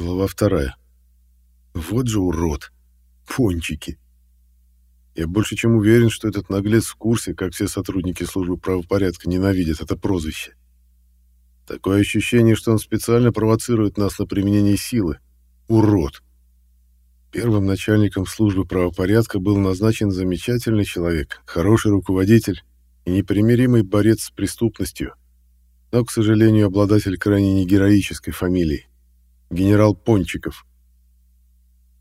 Глава вторая. Вот же урод. Пончики. Я больше чем уверен, что этот наглец в курсе, как все сотрудники службы правопорядка ненавидят это прозвище. Такое ощущение, что он специально провоцирует нас на применение силы. Урод. Первым начальником службы правопорядка был назначен замечательный человек, хороший руководитель и непримиримый борец с преступностью, но, к сожалению, обладатель крайне негероической фамилии — генерал Пончиков.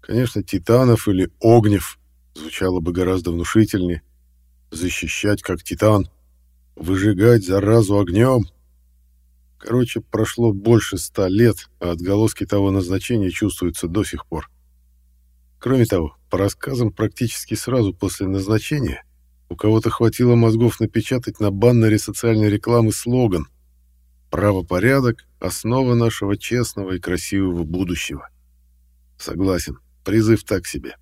Конечно, Титанов или Огнев звучало бы гораздо внушительнее. Защищать как Титан, выжигать заразу огнем. Короче, прошло больше ста лет, а отголоски того назначения чувствуются до сих пор. Кроме того, по рассказам практически сразу после назначения у кого-то хватило мозгов напечатать на баннере социальной рекламы слоган «Правопорядок — основа нашего честного и красивого будущего». Согласен, призыв так себе.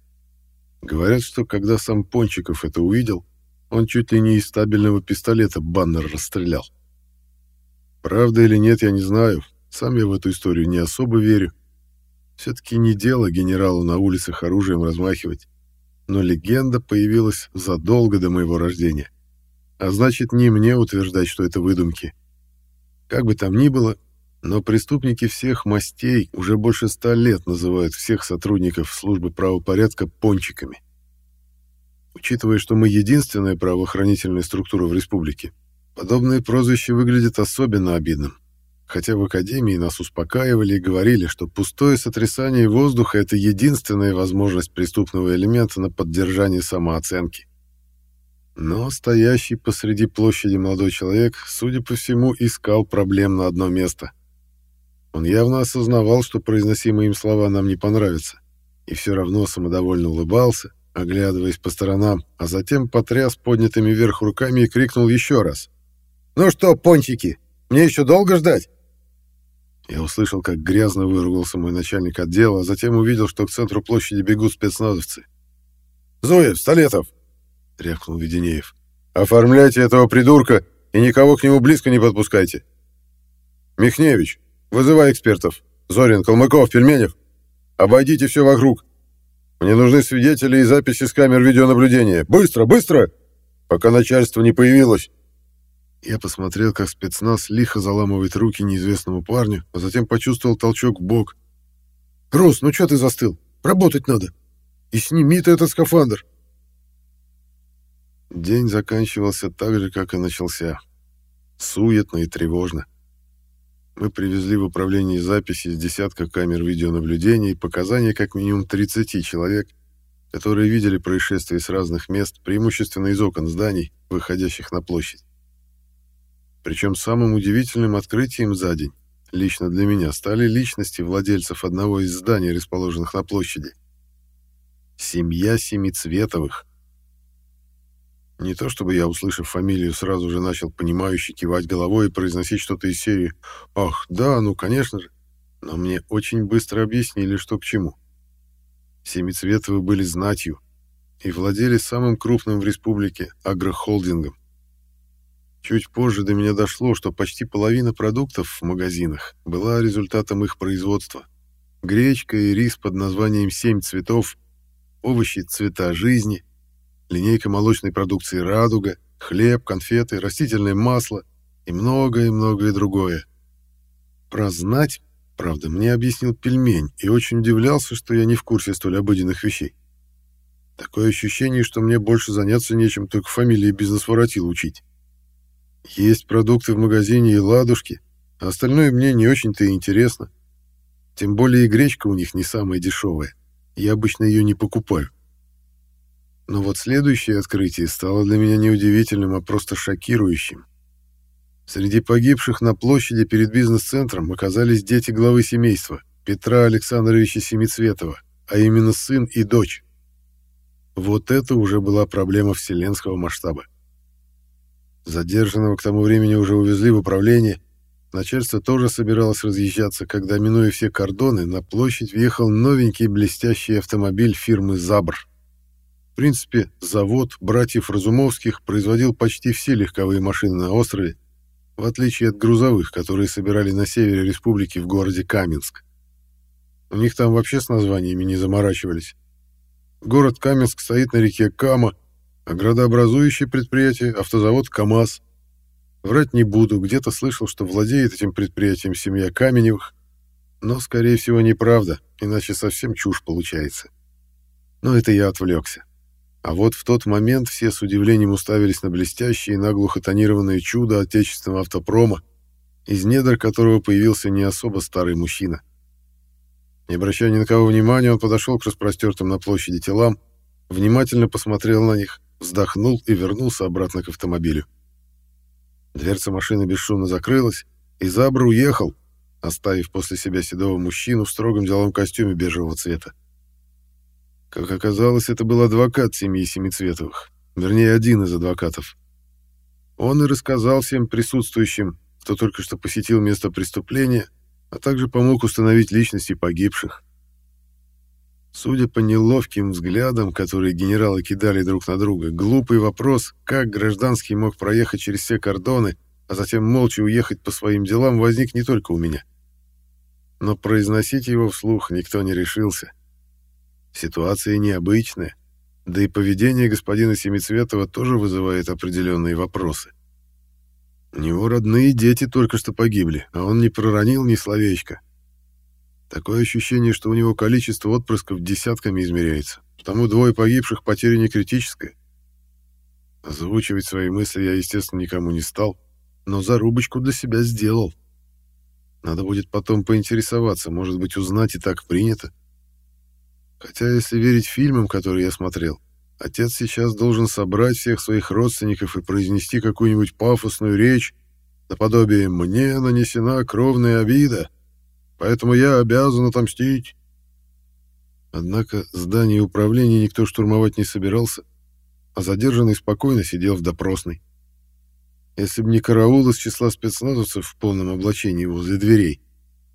Говорят, что когда сам Пончиков это увидел, он чуть ли не из стабильного пистолета баннер расстрелял. Правда или нет, я не знаю. Сам я в эту историю не особо верю. Все-таки не дело генералу на улицах оружием размахивать. Но легенда появилась задолго до моего рождения. А значит, не мне утверждать, что это выдумки. Как бы там ни было, но преступники всех мастей уже больше ста лет называют всех сотрудников службы правопорядка пончиками. Учитывая, что мы единственная правоохранительная структура в республике, подобное прозвище выглядит особенно обидным хотя в академии нас успокаивали и говорили, что пустое сотрясание воздуха — это единственная возможность преступного элемента на поддержание самооценки. Но стоящий посреди площади молодой человек, судя по всему, искал проблем на одно место. Он явно осознавал, что произносимые им слова нам не понравятся, и все равно самодовольно улыбался, оглядываясь по сторонам, а затем потряс поднятыми вверх руками и крикнул еще раз. «Ну что, пончики, мне еще долго ждать?» Я услышал, как грязно выругался мой начальник отдела, а затем увидел, что к центру площади бегут спецназовцы. «Зуев, Столетов!» — рявкнул Веденеев. «Оформляйте этого придурка и никого к нему близко не подпускайте. Михневич, вызывай экспертов. Зорин, Калмыков, Пельменев. Обойдите все вокруг. Мне нужны свидетели и записи с камер видеонаблюдения. Быстро, быстро! Пока начальство не появилось». Я посмотрел, как спецназ лихо заламывает руки неизвестному парню, а затем почувствовал толчок в бок. «Рус, ну что ты застыл? Работать надо! И сними ты этот скафандр!» День заканчивался так же, как и начался. Суетно и тревожно. Мы привезли в управление записи с десятка камер видеонаблюдения и показания как минимум 30 человек, которые видели происшествие с разных мест, преимущественно из окон зданий, выходящих на площадь. Причем самым удивительным открытием за день, лично для меня, стали личности владельцев одного из зданий, расположенных на площади. Семья Семицветовых. Не то чтобы я, услышав фамилию, сразу же начал понимающе кивать головой и произносить что-то из серии «Ах, да, ну, конечно же». Но мне очень быстро объяснили, что к чему. Семицветовы были знатью и владели самым крупным в республике агрохолдингом. Чуть позже до меня дошло, что почти половина продуктов в магазинах была результатом их производства. Гречка и рис под названием «Семь цветов», овощи «Цвета жизни», линейка молочной продукции «Радуга», хлеб, конфеты, растительное масло и многое-многое другое. Прознать, правда, мне объяснил пельмень и очень удивлялся, что я не в курсе столь обыденных вещей. Такое ощущение, что мне больше заняться нечем, только фамилии бизнес-воротил учить. Есть продукты в магазине и ладушки, а остальное мне не очень-то и интересно. Тем более и гречка у них не самая дешевая. Я обычно ее не покупаю. Но вот следующее открытие стало для меня не удивительным, а просто шокирующим. Среди погибших на площади перед бизнес-центром оказались дети главы семейства, Петра Александровича Семицветова, а именно сын и дочь. Вот это уже была проблема вселенского масштаба. Задержанного к тому времени уже увезли в управление. Начальство тоже собиралось разъезжаться, когда, минуя все кордоны, на площадь въехал новенький блестящий автомобиль фирмы «Забр». Принципе, завод братьев Разумовских производил почти все легковые машины на острове, в отличие от грузовых, которые собирали на севере республики в городе Каменск. У них там вообще с названиями не заморачивались. Город Каменск стоит на реке Кама, а градообразующее предприятие — автозавод КАМАЗ. Врать не буду, где-то слышал, что владеет этим предприятием семья Каменевых, но, скорее всего, неправда, иначе совсем чушь получается. Но это я отвлекся. А вот в тот момент все с удивлением уставились на блестящее и наглухо тонированное чудо отечественного автопрома, из недр которого появился не особо старый мужчина. Не обращая ни на кого внимания, он подошел к распростертым на площади телам, внимательно посмотрел на них, вздохнул и вернулся обратно к автомобилю. Дверца машины бесшумно закрылась, и Забр уехал, оставив после себя седого мужчину в строгом деловом костюме бежевого цвета. Как оказалось, это был адвокат семьи Семицветовых, вернее, один из адвокатов. Он и рассказал всем присутствующим, кто только что посетил место преступления, а также помог установить личности погибших. Судя по неловким взглядам, которые генералы кидали друг на друга, глупый вопрос, как гражданский мог проехать через все кордоны, а затем молча уехать по своим делам, возник не только у меня. Но произносить его вслух никто не решился. Ситуация необычная, да и поведение господина Семицветова тоже вызывает определенные вопросы. У него родные дети только что погибли, а он не проронил ни словечка. Такое ощущение, что у него количество отпрысков десятками измеряется, потому двое погибших потеря не критическая. Озвучивать свои мысли я, естественно, никому не стал, но зарубочку для себя сделал. Надо будет потом поинтересоваться, может быть, узнать и так принято. Хотя, если верить фильмам, которые я смотрел, отец сейчас должен собрать всех своих родственников и произнести какую-нибудь пафосную речь, наподобие «мне нанесена кровная обида», поэтому я обязан отомстить. Однако здание управления никто штурмовать не собирался, а задержанный спокойно сидел в допросной. Если бы не караул из числа спецназовцев в полном облачении возле дверей,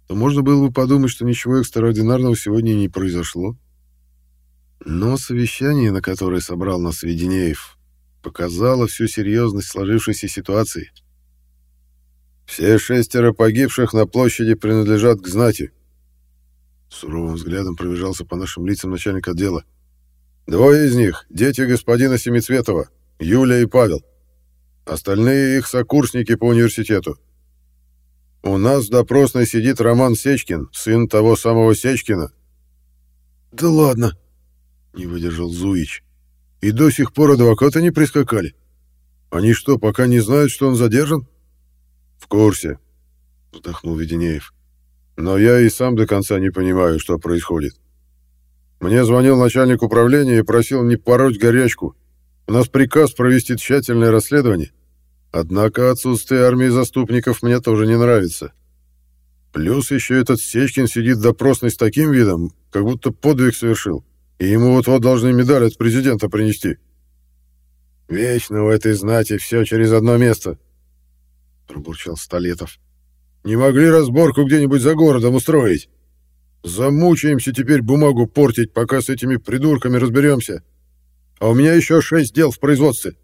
то можно было бы подумать, что ничего экстраординарного сегодня не произошло. Но совещание, на которое собрал нас Веденеев, показало всю серьезность сложившейся ситуации. «Все шестеро погибших на площади принадлежат к знати», суровым взглядом пробежался по нашим лицам начальник отдела. «Двое из них — дети господина Семицветова, Юлия и Павел. Остальные их сокурсники по университету. У нас в допросной сидит Роман Сечкин, сын того самого Сечкина». «Да ладно!» — не выдержал Зуич. «И до сих пор адвокаты не прискакали. Они что, пока не знают, что он задержан?» «В курсе», — вздохнул Веденеев. «Но я и сам до конца не понимаю, что происходит. Мне звонил начальник управления и просил не пороть горячку. У нас приказ провести тщательное расследование. Однако отсутствие армии заступников мне тоже не нравится. Плюс еще этот Сечкин сидит в допросной с таким видом, как будто подвиг совершил и ему вот-вот должны медаль от президента принести. Вечно у этой знати все через одно место, пробурчал Столетов. Не могли разборку где-нибудь за городом устроить? Замучаемся теперь бумагу портить, пока с этими придурками разберемся. А у меня еще шесть дел в производстве.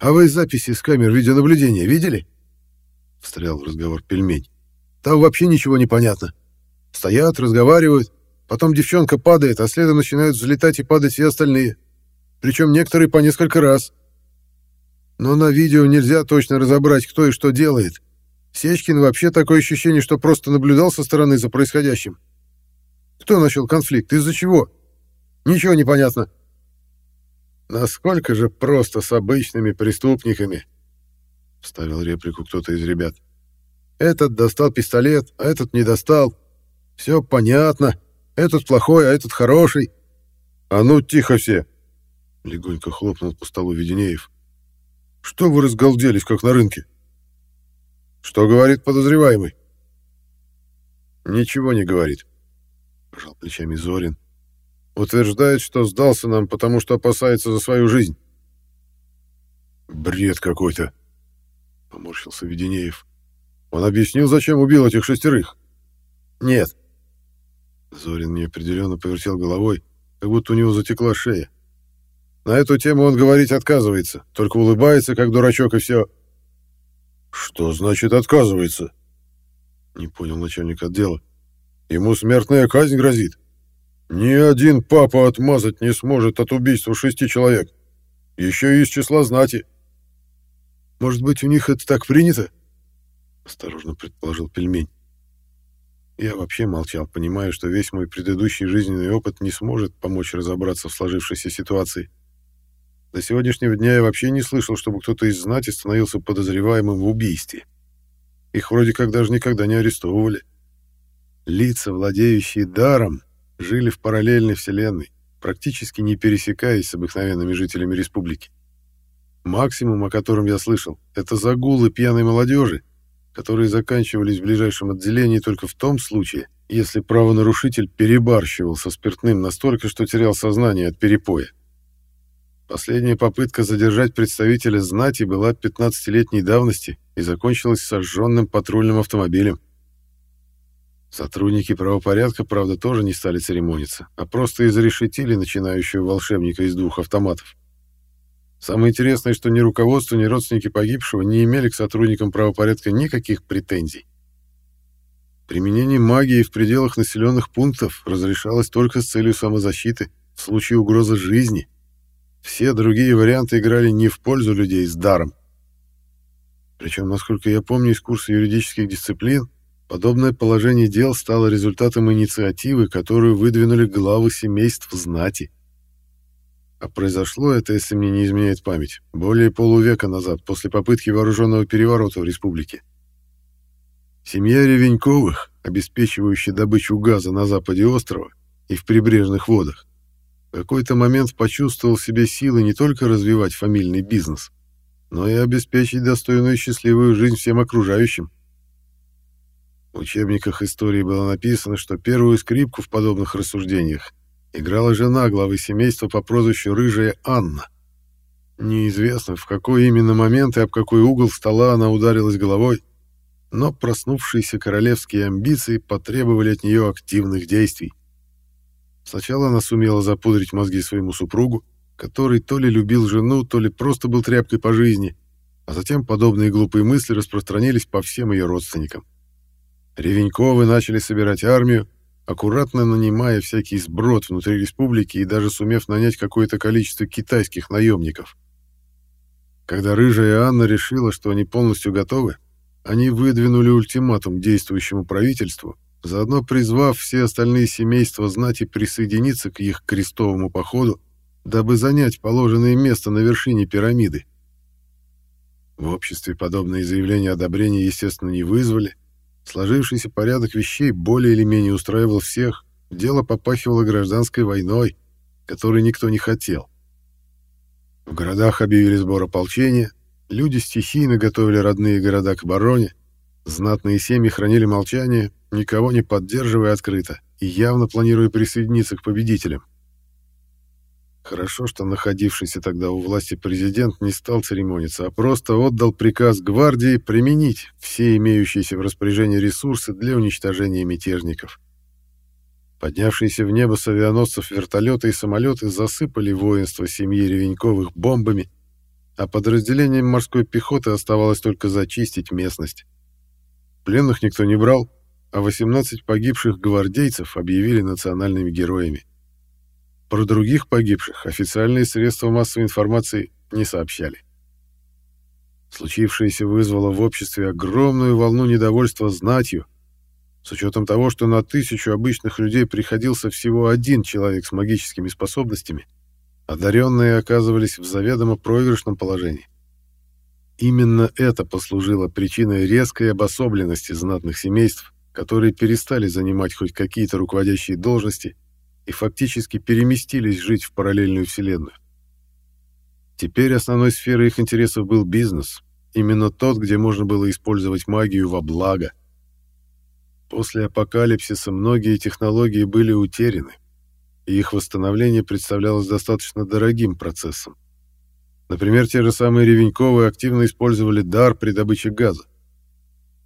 А вы записи с камер видеонаблюдения видели? Встрял в разговор пельмень. Там вообще ничего не понятно. Стоят, разговаривают, Потом девчонка падает, а следом начинают взлетать и падать все остальные. Причем некоторые по несколько раз. Но на видео нельзя точно разобрать, кто и что делает. Сечкин вообще такое ощущение, что просто наблюдал со стороны за происходящим. Кто начал конфликт? Из-за чего? Ничего не понятно. Насколько же просто с обычными преступниками, вставил реплику кто-то из ребят. Этот достал пистолет, а этот не достал. Все понятно. Этот плохой, а этот хороший. А ну, тихо все!» Легонько хлопнул по столу Веденеев. «Что вы разгалделись, как на рынке?» «Что говорит подозреваемый?» «Ничего не говорит», — пожал плечами Зорин. «Утверждает, что сдался нам, потому что опасается за свою жизнь». «Бред какой-то», — поморщился Веденеев. «Он объяснил, зачем убил этих шестерых?» «Нет», Зорин неопределенно повертел головой, как будто у него затекла шея. На эту тему он говорить отказывается, только улыбается, как дурачок, и все. «Что значит отказывается?» Не понял начальник отдела. Ему смертная казнь грозит. Ни один папа отмазать не сможет от убийства шести человек. Еще и из числа знати. Может быть, у них это так принято? Осторожно предположил пельмень. Я вообще молчал, понимая, что весь мой предыдущий жизненный опыт не сможет помочь разобраться в сложившейся ситуации. До сегодняшнего дня я вообще не слышал, чтобы кто-то из знати становился подозреваемым в убийстве. Их вроде как даже никогда не арестовывали. Лица, владеющие даром, жили в параллельной вселенной, практически не пересекаясь с обыкновенными жителями республики. Максимум, о котором я слышал, это загулы пьяной молодежи, которые заканчивались в ближайшем отделении только в том случае, если правонарушитель перебарщивал со спиртным настолько, что терял сознание от перепоя. Последняя попытка задержать представителя знати была 15-летней давности и закончилась сожженным патрульным автомобилем. Сотрудники правопорядка, правда, тоже не стали церемониться, а просто изрешетили начинающего волшебника из двух автоматов. Самое интересное, что ни руководство, ни родственники погибшего не имели к сотрудникам правопорядка никаких претензий. Применение магии в пределах населенных пунктов разрешалось только с целью самозащиты в случае угрозы жизни. Все другие варианты играли не в пользу людей с даром. Причем, насколько я помню из курса юридических дисциплин, Подобное положение дел стало результатом инициативы, которую выдвинули главы семейств знати. А произошло это, если мне не изменяет память, более полувека назад, после попытки вооруженного переворота в республике. Семья Ревеньковых, обеспечивающая добычу газа на западе острова и в прибрежных водах, в какой-то момент почувствовал в себе силы не только развивать фамильный бизнес, но и обеспечить достойную и счастливую жизнь всем окружающим. В учебниках истории было написано, что первую скрипку в подобных рассуждениях играла жена главы семейства по прозвищу Рыжая Анна. Неизвестно, в какой именно момент и об какой угол стола она ударилась головой, но проснувшиеся королевские амбиции потребовали от нее активных действий. Сначала она сумела запудрить мозги своему супругу, который то ли любил жену, то ли просто был тряпкой по жизни, а затем подобные глупые мысли распространились по всем ее родственникам. Ревеньковы начали собирать армию, аккуратно нанимая всякий сброд внутри республики и даже сумев нанять какое-то количество китайских наемников. Когда Рыжая Анна решила, что они полностью готовы, они выдвинули ультиматум действующему правительству, заодно призвав все остальные семейства знати присоединиться к их крестовому походу, дабы занять положенное место на вершине пирамиды. В обществе подобные заявления одобрения, естественно, не вызвали, Сложившийся порядок вещей более или менее устраивал всех, дело попахивало гражданской войной, которой никто не хотел. В городах объявили сбор ополчения, люди стихийно готовили родные города к обороне, знатные семьи хранили молчание, никого не поддерживая открыто и явно планируя присоединиться к победителям. Хорошо, что находившийся тогда у власти президент не стал церемониться, а просто отдал приказ гвардии применить все имеющиеся в распоряжении ресурсы для уничтожения мятежников. Поднявшиеся в небо с авианосцев вертолеты и самолеты засыпали воинство семьи Ревеньковых бомбами, а подразделениям морской пехоты оставалось только зачистить местность. Пленных никто не брал, а 18 погибших гвардейцев объявили национальными героями. Про других погибших официальные средства массовой информации не сообщали. Случившееся вызвало в обществе огромную волну недовольства знатью, с учетом того, что на тысячу обычных людей приходился всего один человек с магическими способностями, одаренные оказывались в заведомо проигрышном положении. Именно это послужило причиной резкой обособленности знатных семейств, которые перестали занимать хоть какие-то руководящие должности и фактически переместились жить в параллельную вселенную. Теперь основной сферой их интересов был бизнес, именно тот, где можно было использовать магию во благо. После апокалипсиса многие технологии были утеряны, и их восстановление представлялось достаточно дорогим процессом. Например, те же самые Ревеньковы активно использовали дар при добыче газа.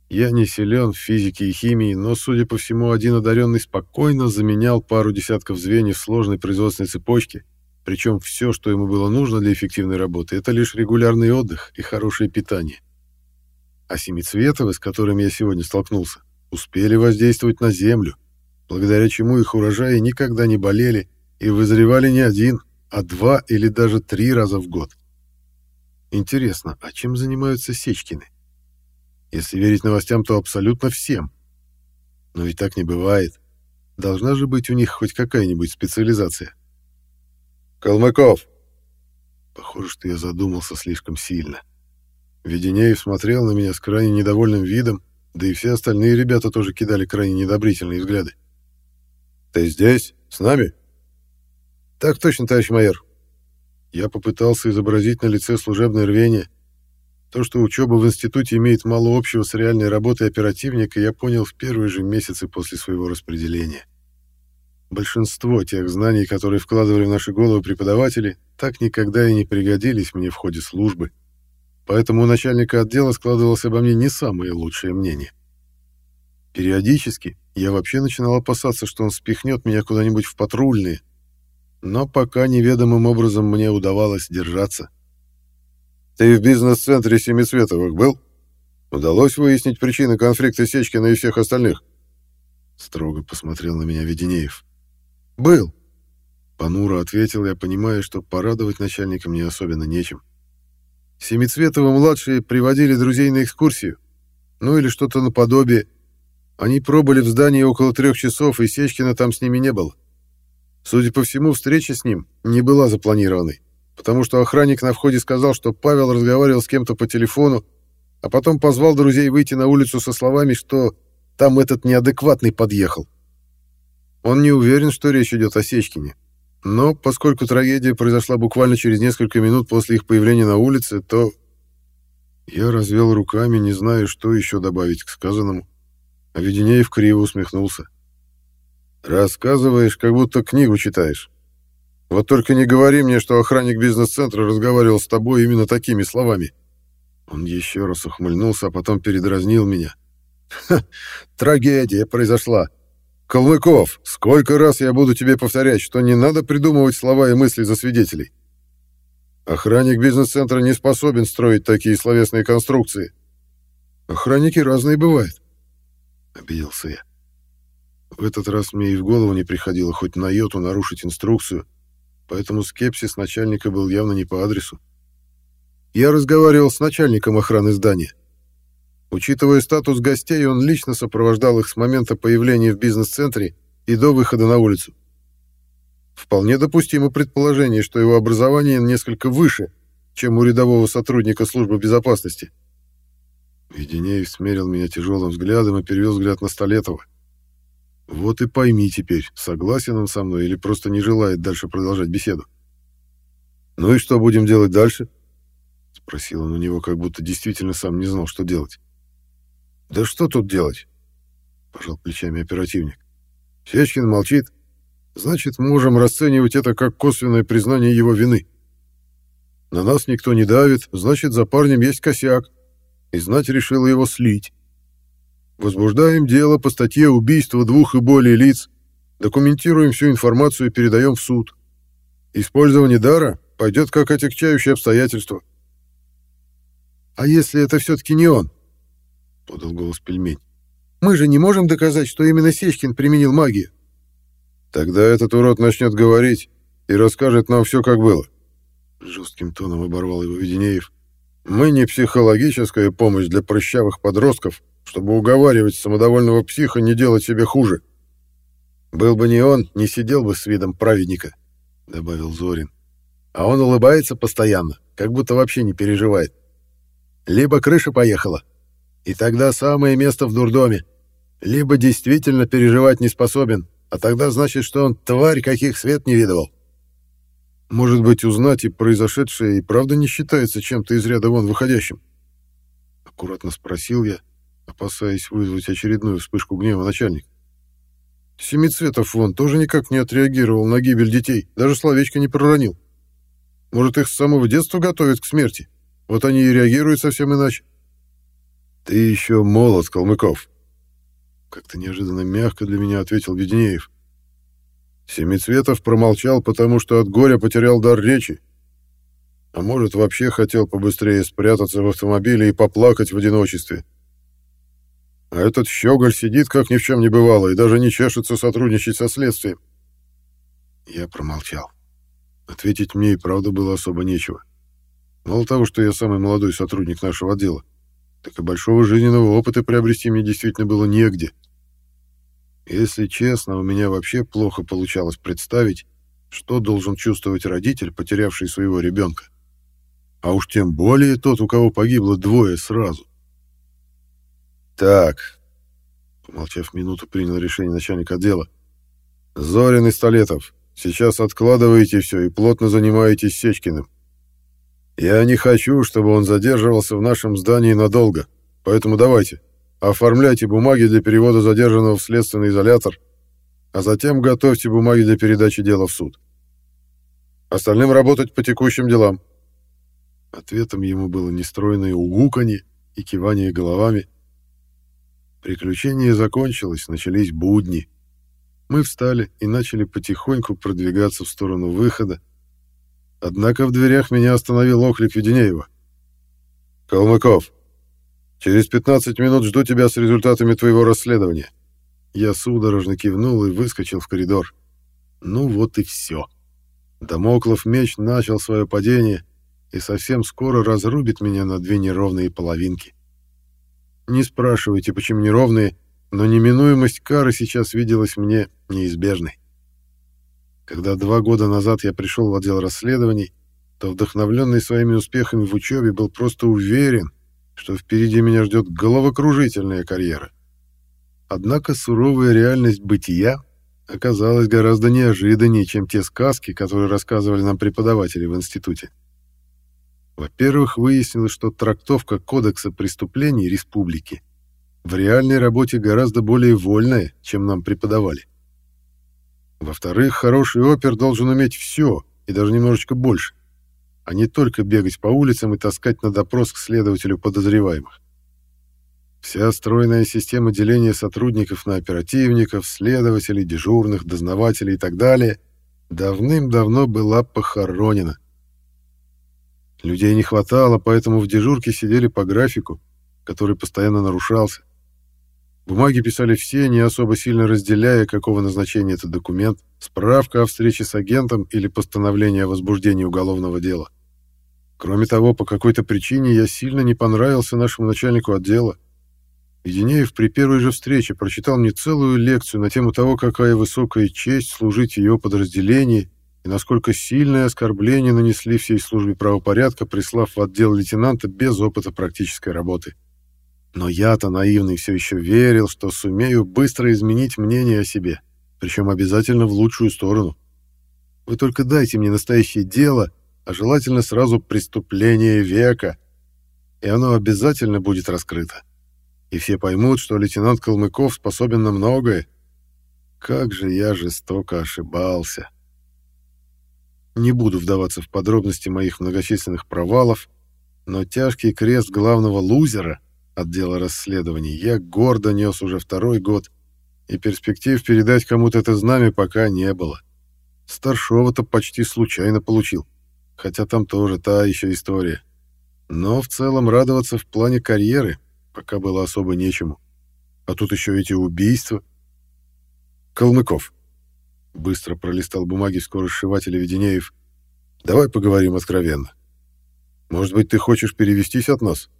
Я не силен в физике и химии, но, судя по всему, один одаренный спокойно заменял пару десятков звеньев сложной производственной цепочки, причем все, что ему было нужно для эффективной работы, это лишь регулярный отдых и хорошее питание. А семицветовы, с которыми я сегодня столкнулся, успели воздействовать на Землю, благодаря чему их урожаи никогда не болели и вызревали не один, а два или даже три раза в год. Интересно, а чем занимаются Сечкины? Если верить новостям, то абсолютно всем. Но ведь так не бывает. Должна же быть у них хоть какая-нибудь специализация. «Калмыков!» Похоже, что я задумался слишком сильно. Веденеев смотрел на меня с крайне недовольным видом, да и все остальные ребята тоже кидали крайне недобрительные взгляды. «Ты здесь? С нами?» «Так точно, товарищ майор». Я попытался изобразить на лице служебное рвение. То, что учеба в институте имеет мало общего с реальной работой оперативника, я понял в первые же месяцы после своего распределения. Большинство тех знаний, которые вкладывали в наши головы преподаватели, так никогда и не пригодились мне в ходе службы, поэтому у начальника отдела складывалось обо мне не самое лучшее мнение. Периодически я вообще начинал опасаться, что он спихнет меня куда-нибудь в патрульные, но пока неведомым образом мне удавалось держаться. «Ты в бизнес-центре Семицветовых был? Удалось выяснить причины конфликта Сечкина и всех остальных?» Строго посмотрел на меня Веденеев. «Был», — понуро ответил я, понимая, что порадовать начальника мне особенно нечем. Семицветовы-младшие приводили друзей на экскурсию, ну или что-то наподобие. Они пробыли в здании около трех часов, и Сечкина там с ними не было. Судя по всему, встреча с ним не была запланированной, потому что охранник на входе сказал, что Павел разговаривал с кем-то по телефону, а потом позвал друзей выйти на улицу со словами, что там этот неадекватный подъехал. Он не уверен, что речь идет о Сечкине, но поскольку трагедия произошла буквально через несколько минут после их появления на улице, то... Я развел руками, не зная, что еще добавить к сказанному, а Веденеев криво усмехнулся. Рассказываешь, как будто книгу читаешь. Вот только не говори мне, что охранник бизнес-центра разговаривал с тобой именно такими словами. Он еще раз ухмыльнулся, а потом передразнил меня. Ха, трагедия произошла. Калмыков, сколько раз я буду тебе повторять, что не надо придумывать слова и мысли за свидетелей. Охранник бизнес-центра не способен строить такие словесные конструкции. Охранники разные бывают. Обиделся я. В этот раз мне и в голову не приходило хоть на йоту нарушить инструкцию, поэтому скепсис начальника был явно не по адресу. Я разговаривал с начальником охраны здания. Учитывая статус гостей, он лично сопровождал их с момента появления в бизнес-центре и до выхода на улицу. Вполне допустимо предположение, что его образование несколько выше, чем у рядового сотрудника службы безопасности. Веденеев смерил меня тяжелым взглядом и перевел взгляд на Столетова. Вот и пойми теперь, согласен он со мной или просто не желает дальше продолжать беседу. «Ну и что будем делать дальше?» — спросил он у него, как будто действительно сам не знал, что делать. «Да что тут делать?» — пожал плечами оперативник. «Сечкин молчит. Значит, можем расценивать это как косвенное признание его вины. На нас никто не давит, значит, за парнем есть косяк, и знать решила его слить. Возбуждаем дело по статье убийства двух и более лиц, документируем всю информацию и передаем в суд. Использование дара пойдет как отягчающее обстоятельство. «А если это все-таки не он?» — подал голос пельмень. «Мы же не можем доказать, что именно Сечкин применил магию». «Тогда этот урод начнет говорить и расскажет нам все, как было». Жестким тоном оборвал его Веденеев. «Мы не психологическая помощь для прыщавых подростков, чтобы уговаривать самодовольного психа не делать себе хуже. Был бы не он, не сидел бы с видом праведника, добавил Зорин. А он улыбается постоянно, как будто вообще не переживает. Либо крыша поехала, и тогда самое место в дурдоме, либо действительно переживать не способен, а тогда значит, что он тварь, каких свет не видывал. Может быть, узнать и произошедшее и правда не считается чем-то из ряда вон выходящим? Аккуратно спросил я, опасаясь вызвать очередную вспышку гнева начальник. Семицветов вон тоже никак не отреагировал на гибель детей, даже словечко не проронил. Может, их с самого детства готовят к смерти? Вот они и реагируют совсем иначе. «Ты еще молод, Калмыков!» Как-то неожиданно мягко для меня ответил Веденеев. Семицветов промолчал, потому что от горя потерял дар речи. А может, вообще хотел побыстрее спрятаться в автомобиле и поплакать в одиночестве. А этот щеголь сидит, как ни в чем не бывало, и даже не чешется сотрудничать со следствием. Я промолчал. Ответить мне и правда было особо нечего. Мало того, что я самый молодой сотрудник нашего отдела, так и большого жизненного опыта приобрести мне действительно было негде. Если честно, у меня вообще плохо получалось представить, что должен чувствовать родитель, потерявший своего ребенка. А уж тем более тот, у кого погибло двое сразу. «Так», — помолчав минуту, принял решение начальник отдела. «Зорин и Столетов, сейчас откладываете все и плотно занимаетесь Сечкиным. Я не хочу, чтобы он задерживался в нашем здании надолго, поэтому давайте, оформляйте бумаги для перевода задержанного в следственный изолятор, а затем готовьте бумаги для передачи дела в суд. Остальным работать по текущим делам». Ответом ему было нестройное угуканье и кивание головами, Приключение закончилось, начались будни. Мы встали и начали потихоньку продвигаться в сторону выхода. Однако в дверях меня остановил оклик Веденеева. «Калмыков, через 15 минут жду тебя с результатами твоего расследования». Я судорожно кивнул и выскочил в коридор. Ну вот и все. Дамоклов меч начал свое падение и совсем скоро разрубит меня на две неровные половинки. Не спрашивайте, почему неровные, но неминуемость кары сейчас виделась мне неизбежной. Когда два года назад я пришел в отдел расследований, то, вдохновленный своими успехами в учебе, был просто уверен, что впереди меня ждет головокружительная карьера. Однако суровая реальность бытия оказалась гораздо неожиданнее, чем те сказки, которые рассказывали нам преподаватели в институте. Во-первых, выяснилось, что трактовка Кодекса преступлений республики в реальной работе гораздо более вольная, чем нам преподавали. Во-вторых, хороший опер должен уметь все, и даже немножечко больше, а не только бегать по улицам и таскать на допрос к следователю подозреваемых. Вся стройная система деления сотрудников на оперативников, следователей, дежурных, дознавателей и так далее давным-давно была похоронена. Людей не хватало, поэтому в дежурке сидели по графику, который постоянно нарушался. Бумаги писали все, не особо сильно разделяя, какого назначения этот документ, справка о встрече с агентом или постановление о возбуждении уголовного дела. Кроме того, по какой-то причине я сильно не понравился нашему начальнику отдела. Единеев при первой же встрече прочитал мне целую лекцию на тему того, какая высокая честь служить его подразделении и насколько сильное оскорбление нанесли всей службе правопорядка, прислав в отдел лейтенанта без опыта практической работы. Но я-то наивный все еще верил, что сумею быстро изменить мнение о себе, причем обязательно в лучшую сторону. Вы только дайте мне настоящее дело, а желательно сразу преступление века, и оно обязательно будет раскрыто. И все поймут, что лейтенант Калмыков способен на многое. Как же я жестоко ошибался. Не буду вдаваться в подробности моих многочисленных провалов, но тяжкий крест главного лузера отдела расследований я гордо нес уже второй год, и перспектив передать кому-то это знамя пока не было. Старшова-то почти случайно получил, хотя там тоже та еще история. Но в целом радоваться в плане карьеры пока было особо нечему. А тут еще эти убийства. Калмыков. Быстро пролистал бумаги скоросшивателя Веденеев. «Давай поговорим откровенно. Может быть, ты хочешь перевестись от нас?»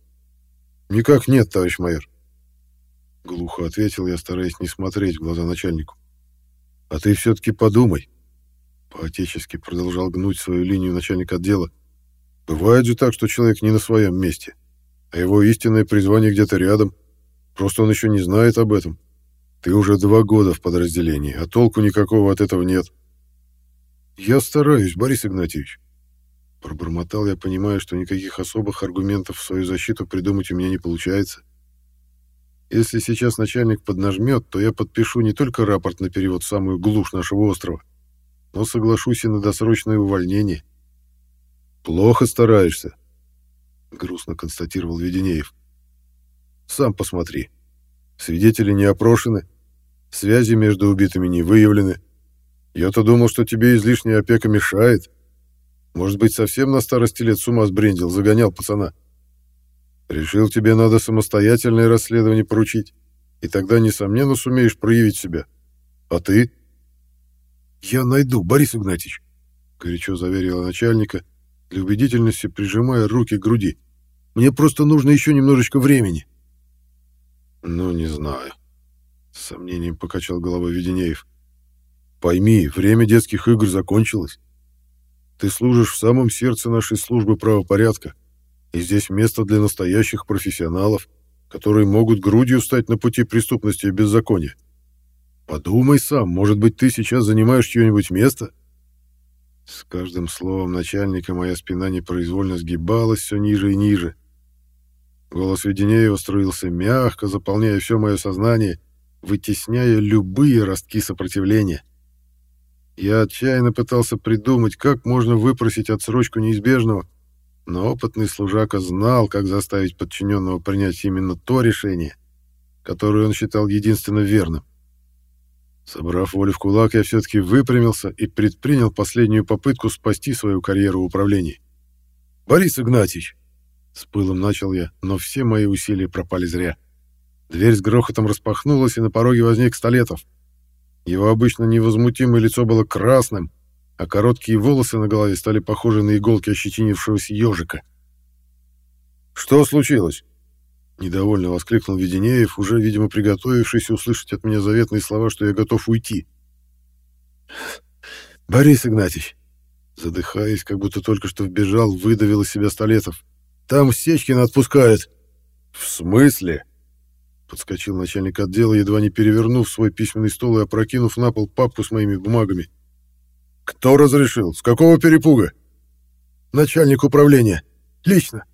«Никак нет, товарищ майор». Глухо ответил я, стараясь не смотреть в глаза начальнику. «А ты все-таки подумай». По-отечески продолжал гнуть свою линию начальник отдела. «Бывает же так, что человек не на своем месте, а его истинное призвание где-то рядом. Просто он еще не знает об этом. Ты уже два года в подразделении, а толку никакого от этого нет. Я стараюсь, Борис Игнатьевич. Пробормотал я, понимая, что никаких особых аргументов в свою защиту придумать у меня не получается. Если сейчас начальник поднажмет, то я подпишу не только рапорт на перевод в самую глушь нашего острова, но соглашусь и на досрочное увольнение. «Плохо стараешься», — грустно констатировал Веденеев. «Сам посмотри. Свидетели не опрошены, связи между убитыми не выявлены. Я-то думал, что тебе излишняя опека мешает. Может быть, совсем на старости лет с ума сбрендил, загонял пацана. Решил, тебе надо самостоятельное расследование поручить. и тогда, несомненно, сумеешь проявить себя. А ты? Я найду, Борис Игнатьевич, горячо заверила начальника, для убедительности прижимая руки к груди. Мне просто нужно еще немножечко времени. Ну, не знаю. С сомнением покачал головой Веденеев. Пойми, время детских игр закончилось. Ты служишь в самом сердце нашей службы правопорядка, и здесь место для настоящих профессионалов, которые могут грудью стать на пути преступности и беззакония. Подумай сам, может быть, ты сейчас занимаешь чье-нибудь место? С каждым словом начальника моя спина непроизвольно сгибалась все ниже и ниже. Голос Веденеева струился мягко, заполняя все мое сознание, вытесняя любые ростки сопротивления. Я отчаянно пытался придумать, как можно выпросить отсрочку неизбежного, но опытный служака знал, как заставить подчиненного принять именно то решение, которое он считал единственно верным. Собрав волю в кулак, я все-таки выпрямился и предпринял последнюю попытку спасти свою карьеру в управлении. «Борис Игнатьевич!» С пылом начал я, но все мои усилия пропали зря. Дверь с грохотом распахнулась, и на пороге возник Столетов. Его обычно невозмутимое лицо было красным, а короткие волосы на голове стали похожи на иголки ощетинившегося ежика. «Что случилось?» Недовольно воскликнул Веденеев, уже, видимо, приготовившись услышать от меня заветные слова, что я готов уйти. «Борис Игнатьевич!» Задыхаясь, как будто только что вбежал, выдавил из себя Столетов. Там Сечкина отпускают. В смысле? Подскочил начальник отдела, едва не перевернув свой письменный стол и опрокинув на пол папку с моими бумагами. Кто разрешил? С какого перепуга? Начальник управления. Лично.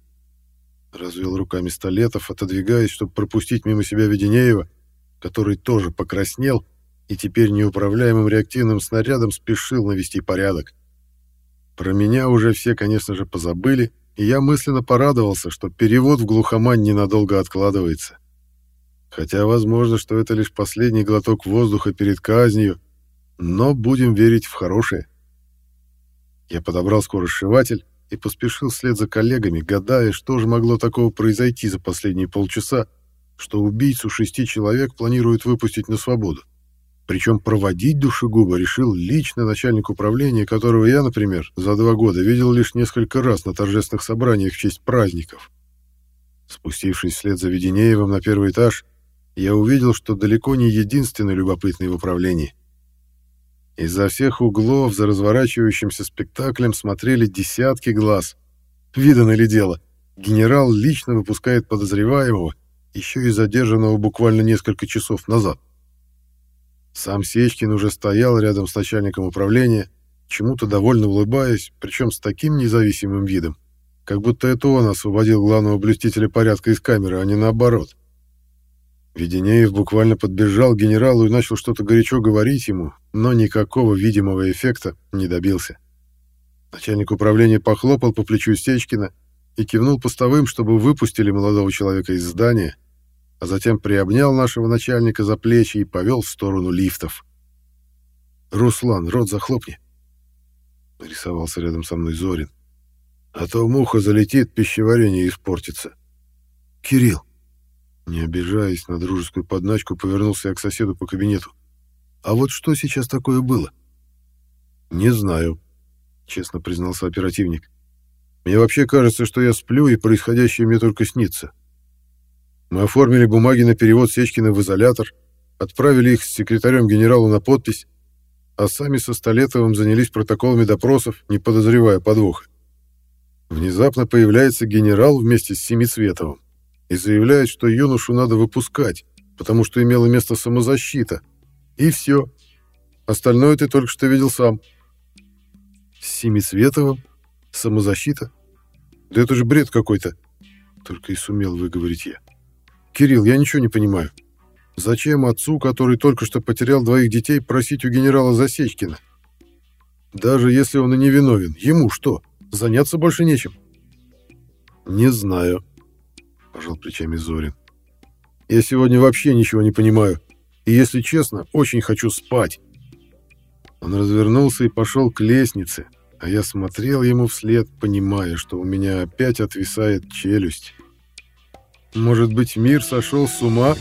Развел руками Столетов, отодвигаясь, чтобы пропустить мимо себя Веденеева, который тоже покраснел и теперь неуправляемым реактивным снарядом спешил навести порядок. Про меня уже все, конечно же, позабыли, и я мысленно порадовался, что перевод в глухомань ненадолго откладывается. Хотя возможно, что это лишь последний глоток воздуха перед казнью, но будем верить в хорошее. Я подобрал скоросшиватель и поспешил вслед за коллегами, гадая, что же могло такого произойти за последние полчаса, что убийцу шести человек планируют выпустить на свободу. Причем проводить душегуба решил лично начальник управления, которого я, например, за два года видел лишь несколько раз на торжественных собраниях в честь праздников. Спустившись вслед за Веденеевым на первый этаж, я увидел, что далеко не единственный любопытный в управлении. Изо всех углов за разворачивающимся спектаклем смотрели десятки глаз. Видано ли дело? Генерал лично выпускает подозреваемого, еще и задержанного буквально несколько часов назад. Сам Сечкин уже стоял рядом с начальником управления, чему-то довольно улыбаясь, причем с таким независимым видом, как будто это он освободил главного блюстителя порядка из камеры, а не наоборот. Веденеев буквально подбежал к генералу и начал что-то горячо говорить ему, но никакого видимого эффекта не добился. Начальник управления похлопал по плечу Сечкина и кивнул постовым, чтобы выпустили молодого человека из здания, а затем приобнял нашего начальника за плечи и повел в сторону лифтов. «Руслан, рот захлопни!» Нарисовался рядом со мной Зорин. «А то муха залетит, пищеварение испортится». «Кирилл!» Не обижаясь на дружескую подначку, повернулся я к соседу по кабинету. «А вот что сейчас такое было?» «Не знаю», — честно признался оперативник. «Мне вообще кажется, что я сплю, и происходящее мне только снится. Мы оформили бумаги на перевод Сечкина в изолятор, отправили их с секретарем генералу на подпись, а сами со Столетовым занялись протоколами допросов, не подозревая подвоха. Внезапно появляется генерал вместе с Семицветовым и заявляет, что юношу надо выпускать, потому что имела место самозащита. И все. Остальное ты только что видел сам. С Семицветовым? Самозащита? Да это же бред какой-то. Только и сумел выговорить я. «Кирилл, я ничего не понимаю. Зачем отцу, который только что потерял двоих детей, просить у генерала Засечкина? Даже если он и не виновен, ему что, заняться больше нечем?» «Не знаю», — пожал плечами Зорин. «Я сегодня вообще ничего не понимаю. И, если честно, очень хочу спать». Он развернулся и пошел к лестнице, а я смотрел ему вслед, понимая, что у меня опять отвисает челюсть. Может быть, мир сошел с ума